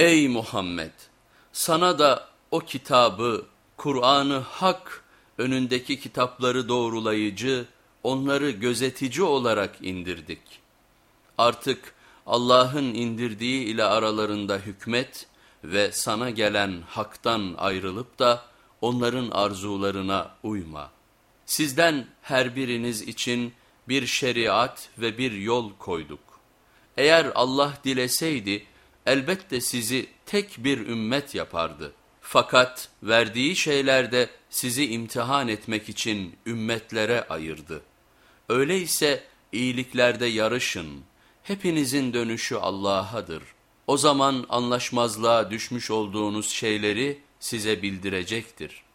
Ey Muhammed! Sana da o kitabı, Kur'an'ı hak, önündeki kitapları doğrulayıcı, onları gözetici olarak indirdik. Artık Allah'ın indirdiği ile aralarında hükmet ve sana gelen haktan ayrılıp da onların arzularına uyma. Sizden her biriniz için bir şeriat ve bir yol koyduk. Eğer Allah dileseydi elbette sizi tek bir ümmet yapardı. Fakat verdiği şeylerde sizi imtihan etmek için ümmetlere ayırdı. Öyleyse iyiliklerde yarışın, hepinizin dönüşü Allah'adır. O zaman anlaşmazlığa düşmüş olduğunuz şeyleri size bildirecektir.''